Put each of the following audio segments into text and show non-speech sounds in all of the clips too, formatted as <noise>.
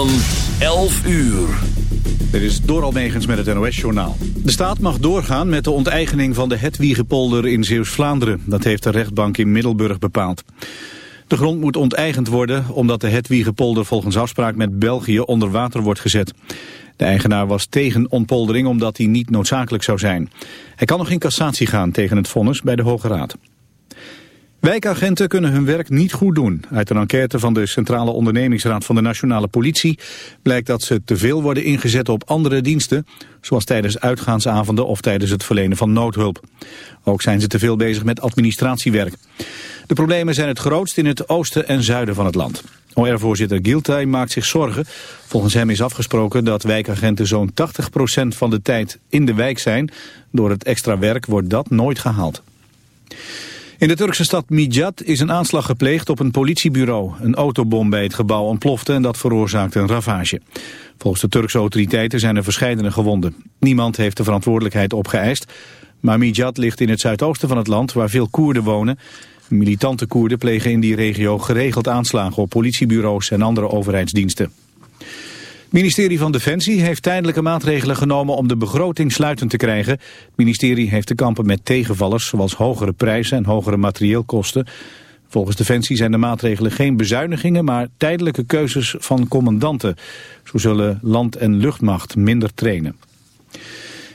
Van 11 uur. Dit is Doral Megens met het NOS-journaal. De staat mag doorgaan met de onteigening van de Hetwiegepolder in Zeeuws-Vlaanderen. Dat heeft de rechtbank in Middelburg bepaald. De grond moet onteigend worden omdat de Hetwiegepolder volgens afspraak met België onder water wordt gezet. De eigenaar was tegen ontpoldering omdat die niet noodzakelijk zou zijn. Hij kan nog in cassatie gaan tegen het vonnis bij de Hoge Raad. Wijkagenten kunnen hun werk niet goed doen. Uit een enquête van de Centrale Ondernemingsraad van de Nationale Politie blijkt dat ze te veel worden ingezet op andere diensten, zoals tijdens uitgaansavonden of tijdens het verlenen van noodhulp. Ook zijn ze te veel bezig met administratiewerk. De problemen zijn het grootst in het oosten en zuiden van het land. OR-voorzitter Giltay maakt zich zorgen. Volgens hem is afgesproken dat wijkagenten zo'n 80% van de tijd in de wijk zijn. Door het extra werk wordt dat nooit gehaald. In de Turkse stad Mijat is een aanslag gepleegd op een politiebureau. Een autobom bij het gebouw ontplofte en dat veroorzaakte een ravage. Volgens de Turkse autoriteiten zijn er verscheidene gewonden. Niemand heeft de verantwoordelijkheid opgeëist. Maar Mijat ligt in het zuidoosten van het land waar veel Koerden wonen. Militante Koerden plegen in die regio geregeld aanslagen op politiebureaus en andere overheidsdiensten. Ministerie van Defensie heeft tijdelijke maatregelen genomen om de begroting sluitend te krijgen. Het ministerie heeft te kampen met tegenvallers zoals hogere prijzen en hogere materieelkosten. Volgens Defensie zijn de maatregelen geen bezuinigingen, maar tijdelijke keuzes van commandanten. Zo zullen land- en luchtmacht minder trainen.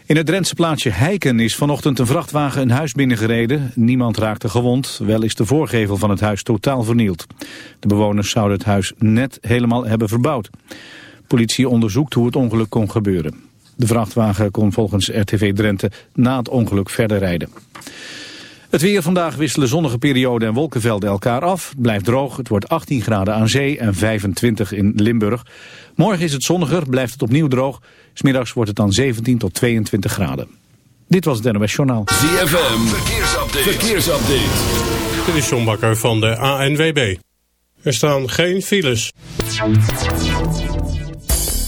In het Drentse plaatsje Heiken is vanochtend een vrachtwagen een huis binnengereden. Niemand raakte gewond, wel is de voorgevel van het huis totaal vernield. De bewoners zouden het huis net helemaal hebben verbouwd. Politie onderzoekt hoe het ongeluk kon gebeuren. De vrachtwagen kon volgens RTV Drenthe na het ongeluk verder rijden. Het weer vandaag wisselen zonnige perioden en wolkenvelden elkaar af. Het blijft droog, het wordt 18 graden aan zee en 25 in Limburg. Morgen is het zonniger, blijft het opnieuw droog. Smiddags wordt het dan 17 tot 22 graden. Dit was het NOS Journaal. ZFM, verkeersupdate. verkeersupdate. Dit is John Bakker van de ANWB. Er staan geen files.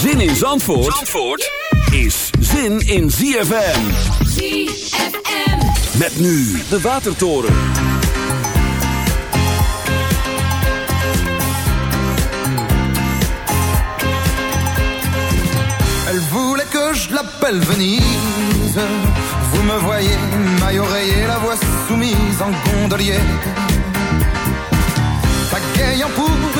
Zin in Zandvoort, Zandvoort is zin in ZFM. ZFM. Met nu de Watertoren. Elle voulait que je l'appelle Venise. Vous me voyez, maille oreiller, la voix soumise en gondolier. Pagayant pour une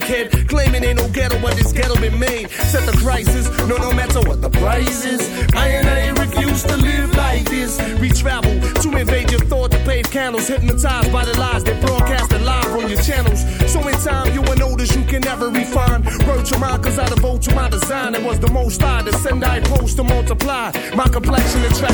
Kid. Claiming ain't no ghetto, but this ghetto been made. Set the crisis, no, no matter what the price is. I and I refuse to live like this. We travel to invade your thought to pave candles. Hypnotized by the lies they broadcasted live on your channels. So in time, you will notice you can never refine. Wrote your mind, cause I devote to my design. It was the most I to send, I post to multiply. My complexion attracts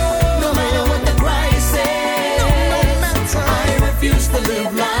To live like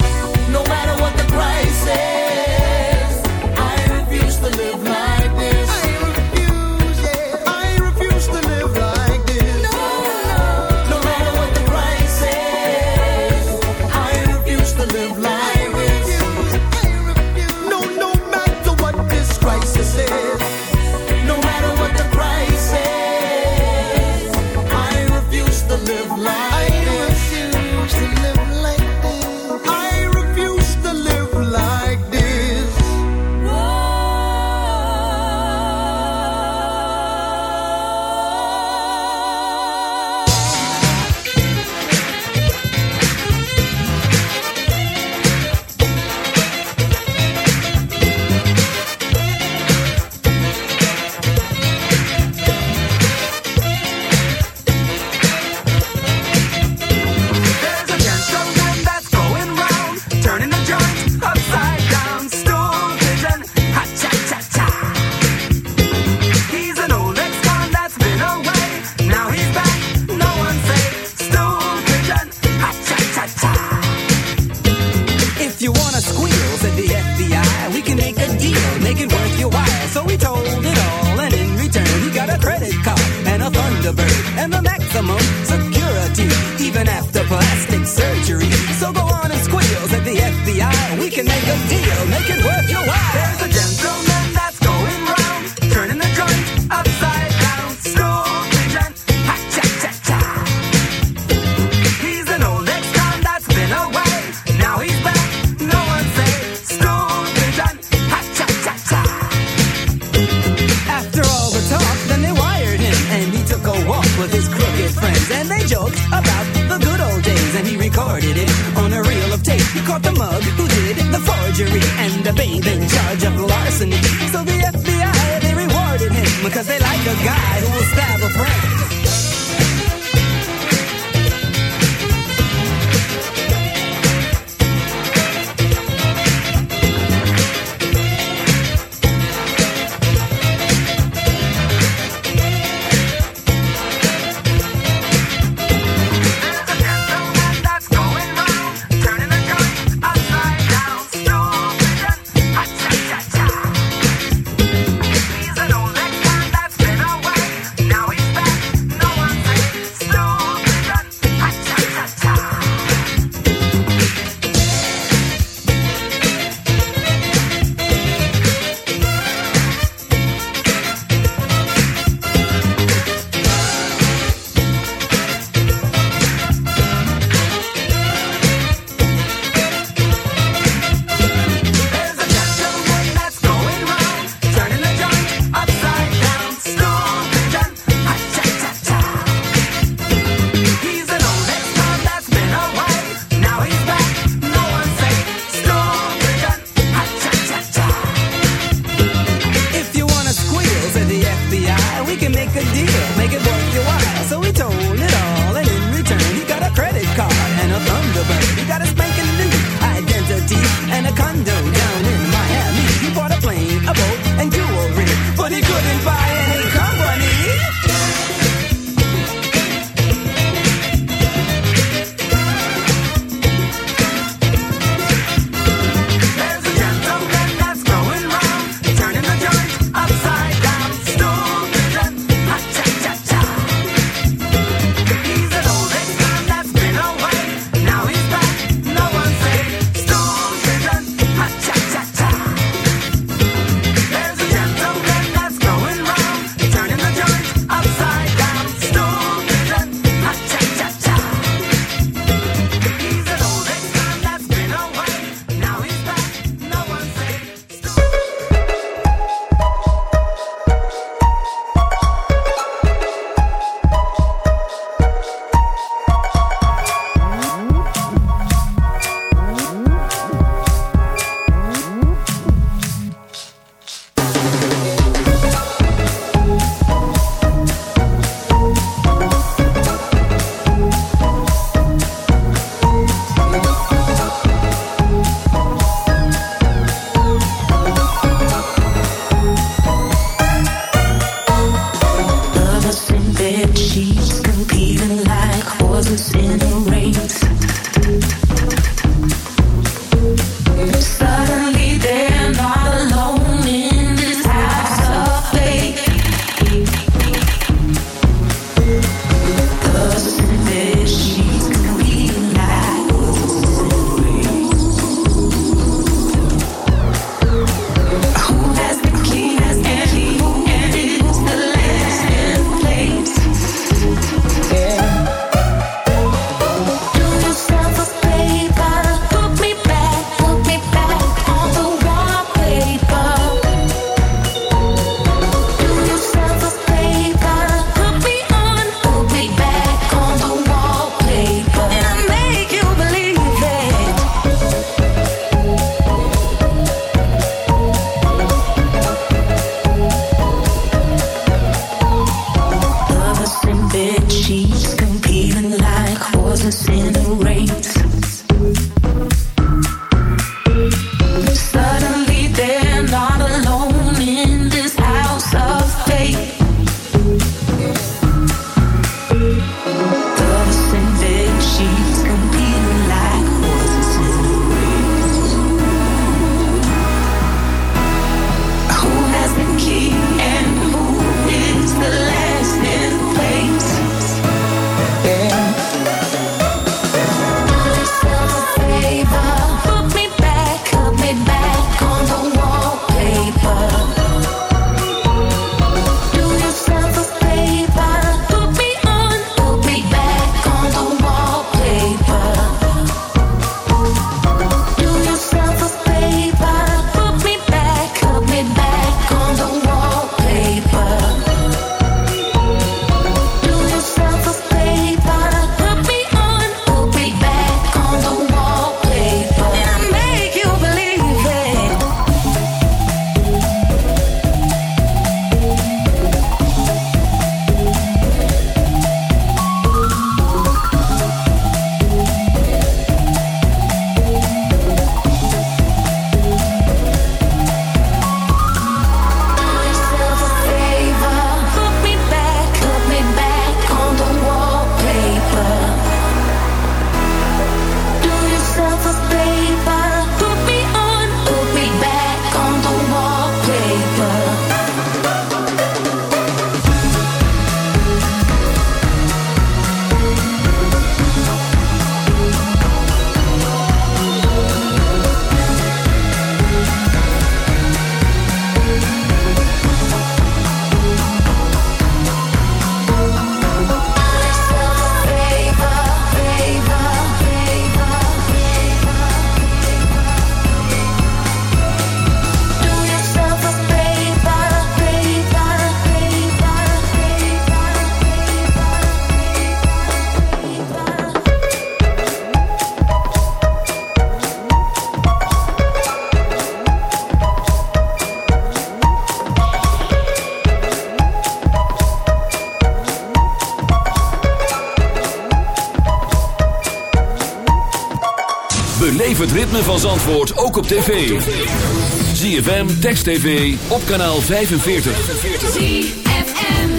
say. Van Zandvoort ook op tv. ZFM, Text TV, op kanaal 45. ZFM.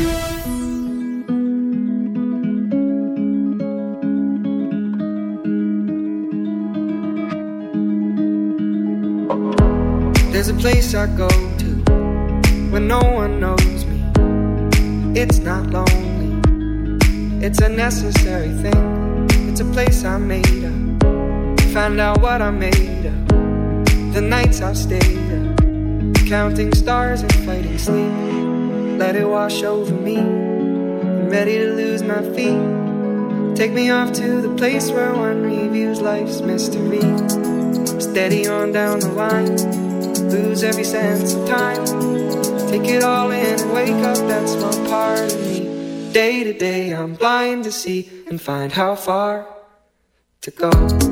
There's a place I go to when no one knows me. It's not lonely, it's a necessary thing. It's a place I made up. Find out what I made of. The nights I've stayed up, counting stars and fighting sleep. Let it wash over me. I'm ready to lose my feet. Take me off to the place where one reviews life's mystery. Steady on down the line, lose every sense of time. Take it all in and wake up that small part of me. Day to day, I'm blind to see and find how far to go.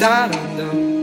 da-dum-dum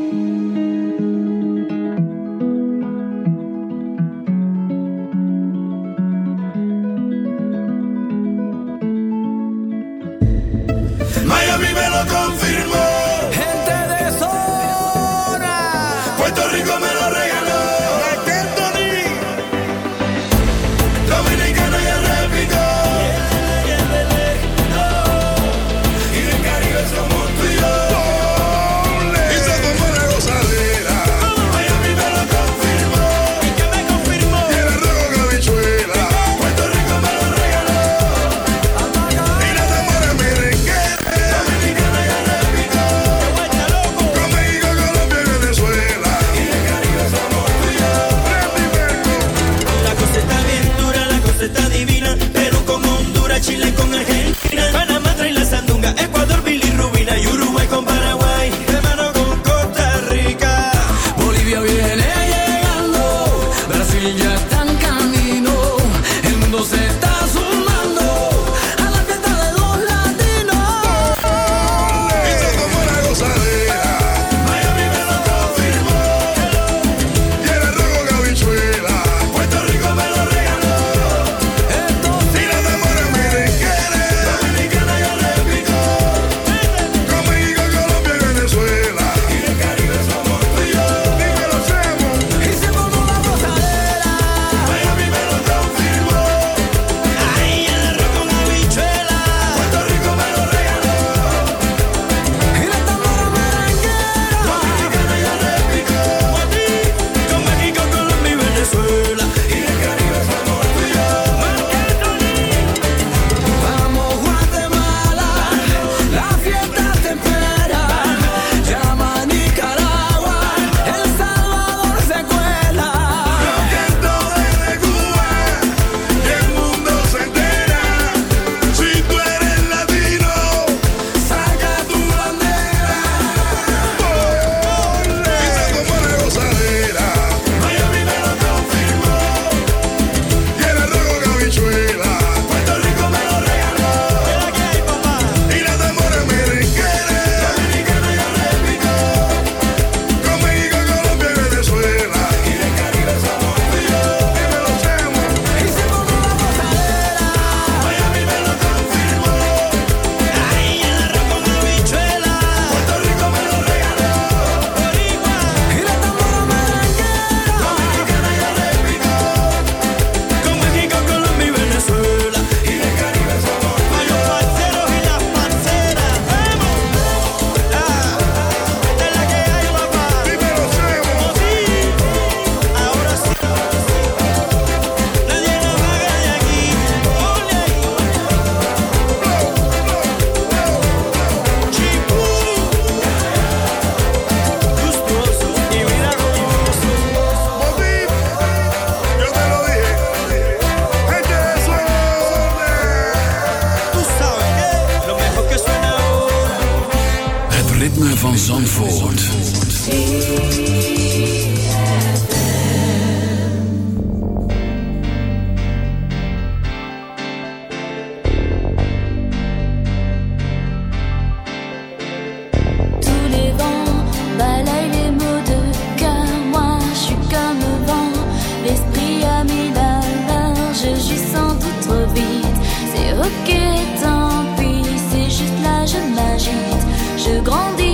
que tant pis, c'est juste là, je m'agite, je grandis.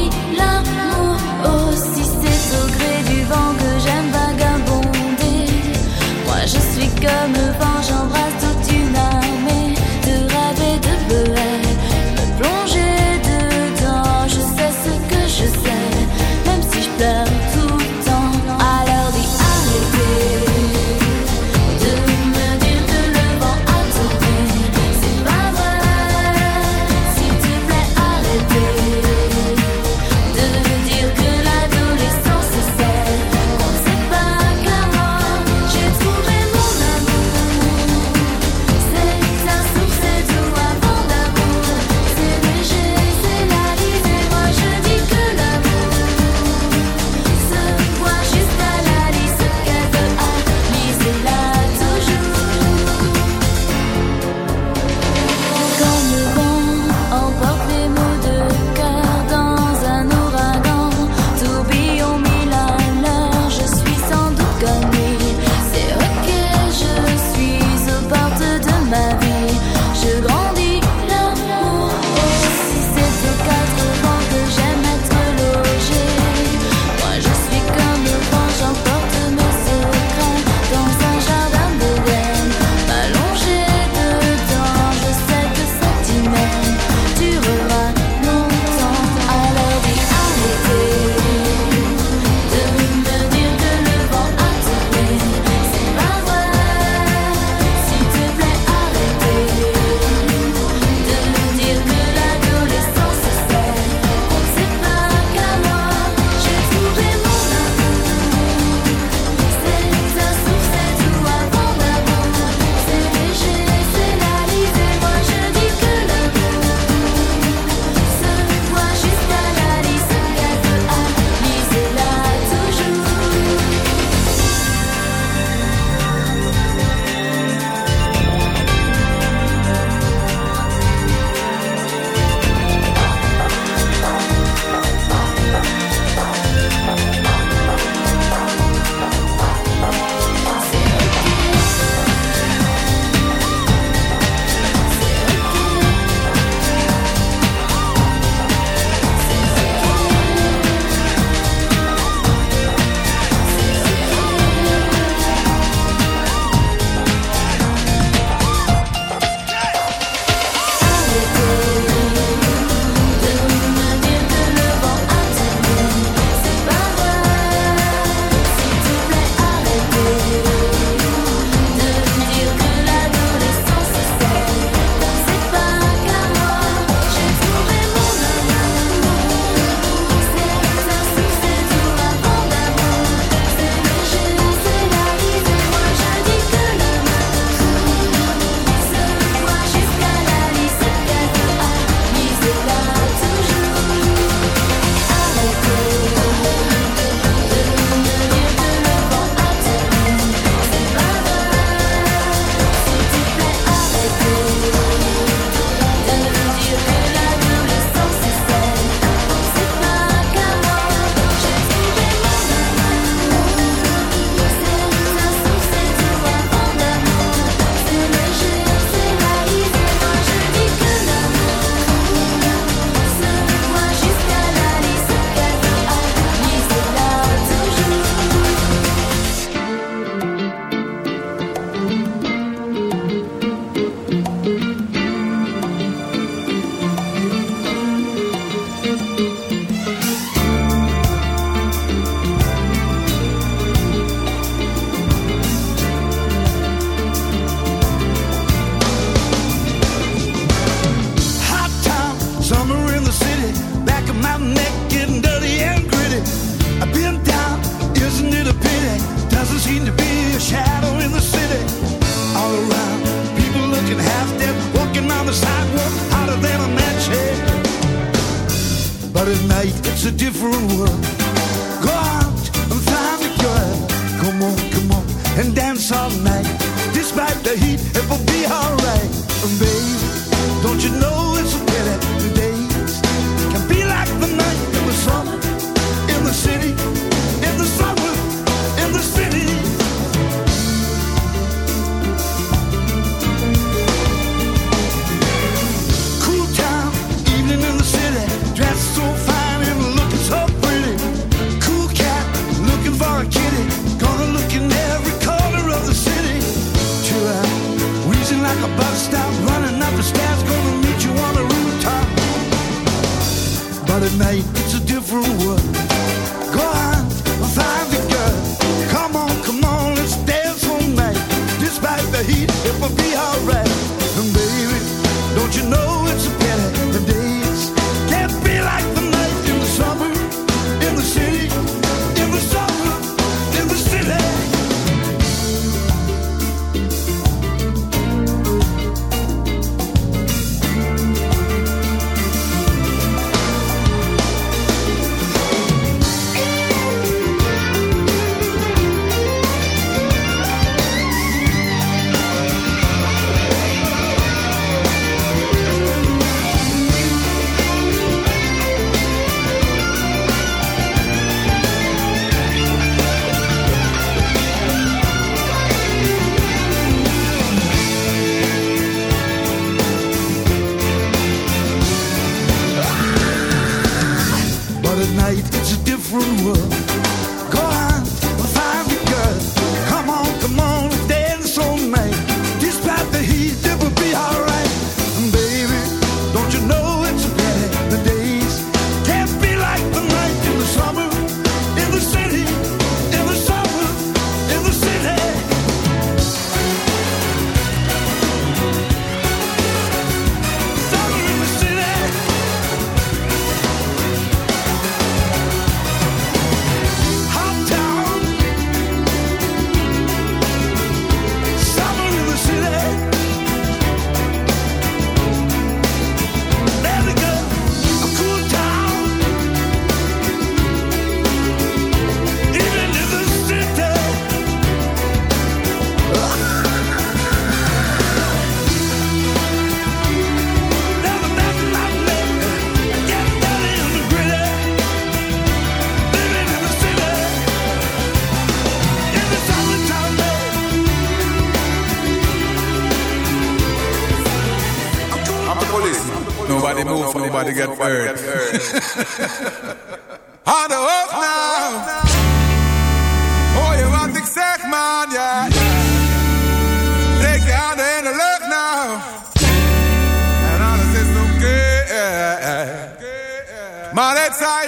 nobody move, for nobody get hurt. The hook <laughs> now. Oh, you want to set, man, yeah. Take your hand and look now. And all this is okay. Man, it's I.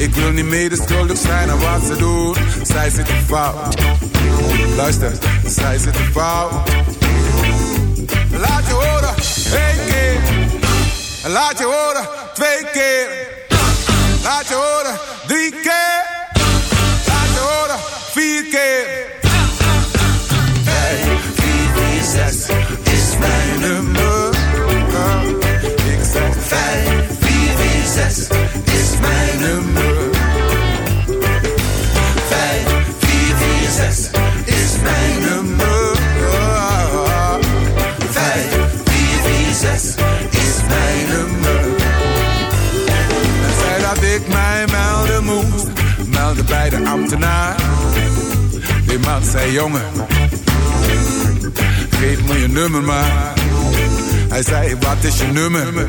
Ik wil niet medeschuldig dus zijn aan wat ze doen. Zij zitten fout. Luister, zij zitten fout. Laat je horen, één keer. Laat je horen, twee keer. Laat je horen, drie keer. Laat je horen, vier keer. Vijf, vier, Hey, zes is mijn nummer. Ik zeg 5446 mijn nummer. Vijf, vier, vier, zes is mijn nummer. Vijf, vier, vier, zes is mijn nummer. En zei dat ik mij melden moest, meldde bij de ambtenaar. Die man zei jongen, geef me je nummer maar. Hij zei wat is je nummer?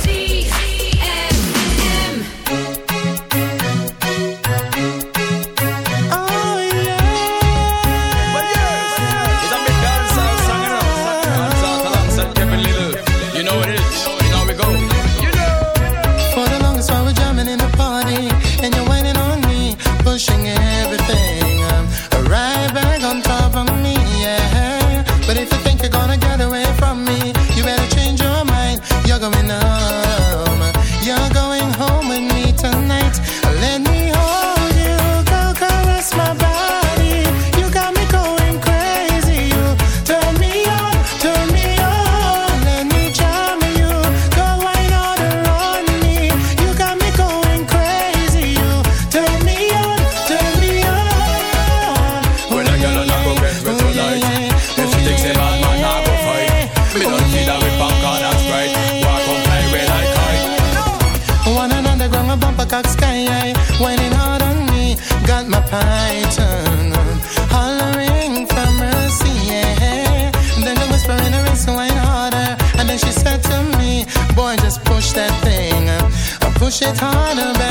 It's harder.